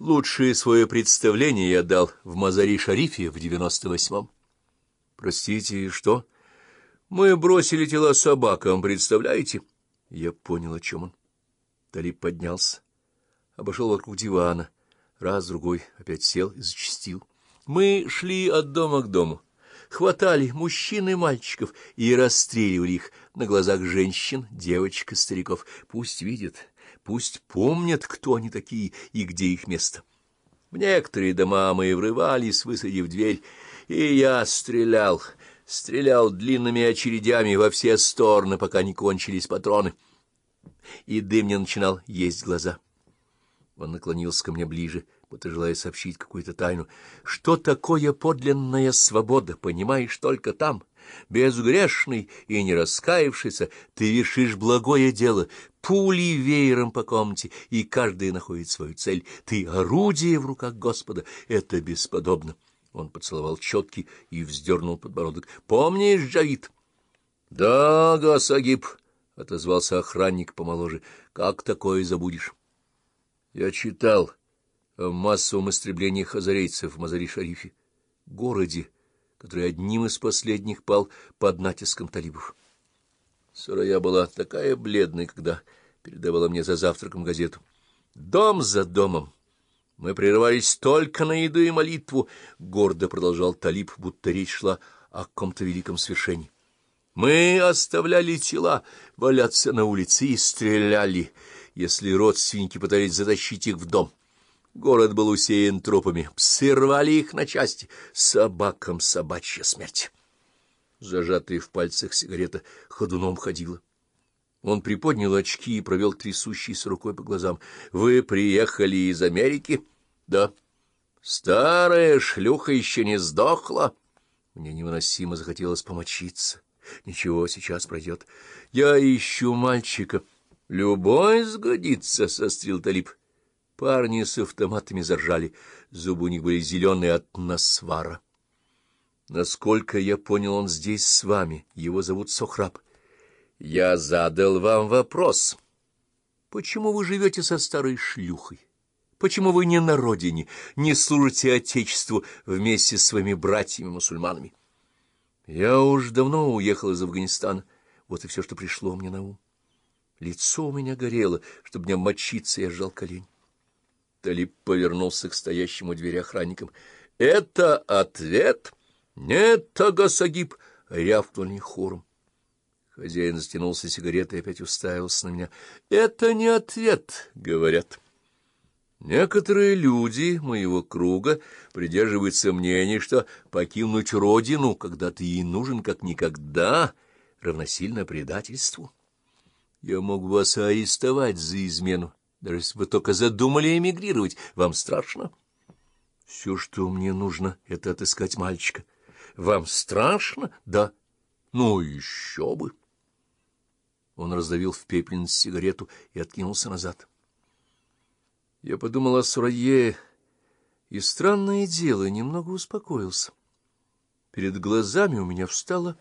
Лучшее свое представление я дал в Мазари-Шарифе в девяносто восьмом. Простите, что? Мы бросили тела собакам, представляете? Я понял, о чем он. Талиб поднялся, обошел вокруг дивана, раз, другой, опять сел и зачастил. Мы шли от дома к дому, хватали мужчин и мальчиков и расстреливали их на глазах женщин, девочек и стариков. Пусть видят, пусть помнят, кто они такие и где их место. В некоторые дома мы врывались, высадив дверь, и я стрелял, стрелял длинными очередями во все стороны, пока не кончились патроны, и дым не начинал есть глаза. Он наклонился ко мне ближе, будто желая сообщить какую-то тайну. Что такое подлинная свобода, понимаешь только там, безгрешный и не раскаявшийся, ты вершишь благое дело, пули веером по комнате, и каждый находит свою цель. Ты орудие в руках Господа, это бесподобно. Он поцеловал четкий и вздернул подбородок. — Помнишь, Джавид? — Да, Гасагиб, — отозвался охранник помоложе. — Как такое забудешь? — Я читал о массовом истреблении хазарейцев в Мазари-Шарифе, городе, который одним из последних пал под натиском талибов. Сурая была такая бледная, когда передавала мне за завтраком газету. Дом за домом. Мы прерывались только на еду и молитву, — гордо продолжал Талиб, будто речь шла о каком-то великом свершении. Мы оставляли тела валяться на улице и стреляли, если родственники пытались затащить их в дом. Город был усеян трупами, псы рвали их на части, собакам собачья смерть. Зажатая в пальцах сигарета ходуном ходила. Он приподнял очки и провел трясущейся рукой по глазам. — Вы приехали из Америки? — Да. — Старая шлюха еще не сдохла? Мне невыносимо захотелось помочиться. Ничего, сейчас пройдет. Я ищу мальчика. — Любой сгодится, — сострил Талиб. Парни с автоматами заржали. Зубы у них были зеленые от насвара. Насколько я понял, он здесь с вами. Его зовут Сохраб. Я задал вам вопрос. Почему вы живете со старой шлюхой? Почему вы не на родине, не служите Отечеству вместе с своими братьями-мусульманами? Я уж давно уехал из Афганистана. Вот и все, что пришло мне на ум. Лицо у меня горело, чтобы не обмочиться, я сжал колени. Талиб повернулся к стоящему двери охранникам. — Это ответ? — Нет, Агасагиб! — рявкнул они хором. Хозяин затянулся сигаретой и опять уставился на меня. — Это не ответ, — говорят. Некоторые люди моего круга придерживаются мнения, что покинуть родину, когда ты ей нужен как никогда, равносильно предательству. Я мог вас арестовать за измену даже если вы только задумали эмигрировать. Вам страшно? Все, что мне нужно, — это отыскать мальчика. Вам страшно? Да. Ну, еще бы. Он раздавил в пепельницу сигарету и откинулся назад. Я подумал о Сурае, и странное дело, немного успокоился. Перед глазами у меня встала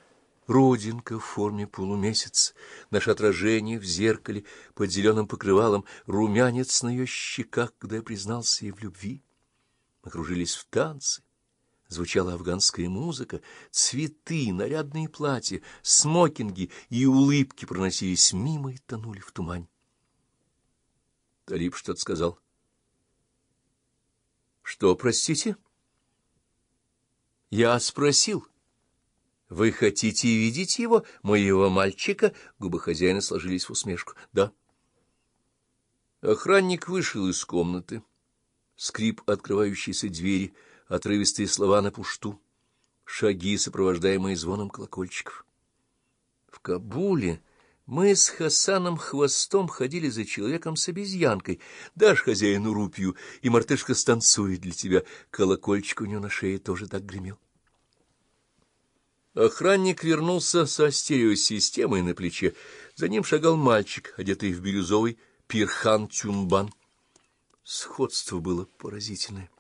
родинка в форме полумесяца, наше отражение в зеркале под зеленым покрывалом, румянец на ее щеках, когда я признался ей в любви. Мы кружились в танце, звучала афганская музыка, цветы, нарядные платья, смокинги и улыбки проносились мимо и тонули в тумане. Талиб что-то сказал. — Что, простите? — Я спросил. — вы хотите видеть его, моего мальчика? Губы хозяина сложились в усмешку. Да. Охранник вышел из комнаты. Скрип открывающейся двери, отрывистые слова на пушту, шаги, сопровождаемые звоном колокольчиков. В Кабуле мы с Хасаном хвостом ходили за человеком с обезьянкой. Дашь хозяину рупию, и мартышка станцует для тебя. Колокольчик у него на шее тоже так гремел. Охранник вернулся со стереосистемой на плече. За ним шагал мальчик, одетый в бирюзовый пирхан-тюнбан. Сходство было поразительное.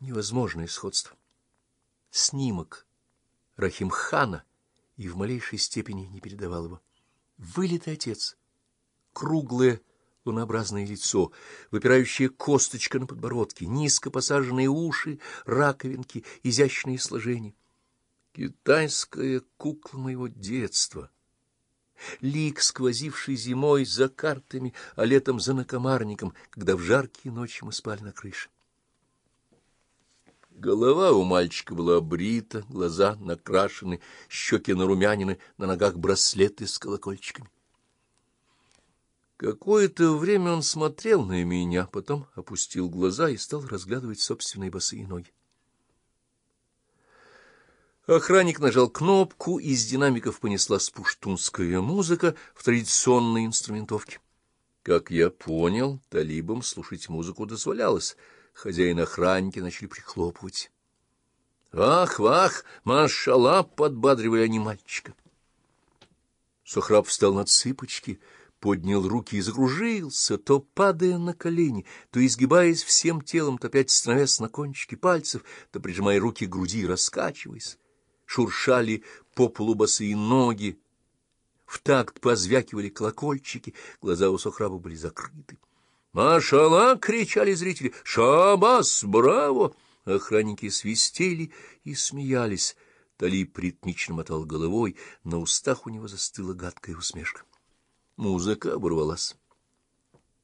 Невозможное сходство. Снимок Рахимхана и в малейшей степени не передавал его. Вылитый отец, круглое лунообразное лицо, выпирающая косточка на подбородке, низко посаженные уши, раковинки, изящные сложения. Китайская кукла моего детства. Лик, сквозивший зимой за картами, а летом за накомарником, когда в жаркие ночи мы спали на крыше. Голова у мальчика была брита, глаза накрашены, щеки нарумянины, на ногах браслеты с колокольчиками. Какое-то время он смотрел на меня, потом опустил глаза и стал разглядывать собственные босые ноги. Охранник нажал кнопку, из динамиков понеслась пуштунская музыка в традиционной инструментовке. Как я понял, талибам слушать музыку дозволялось — Хозяин охранники начали прихлопывать. «Ах, вах, машалла!» — подбадривали они мальчика. Сухраб встал на цыпочки, поднял руки и закружился, то падая на колени, то изгибаясь всем телом, то опять становясь на кончики пальцев, то прижимая руки к груди и раскачиваясь. Шуршали по полу босые ноги, в такт позвякивали колокольчики, глаза у Сухраба были закрыты. «Машала!» — кричали зрители. «Шабас! Браво!» Охранники свистели и смеялись. Талиб ритмично мотал головой, на устах у него застыла гадкая усмешка. Музыка оборвалась.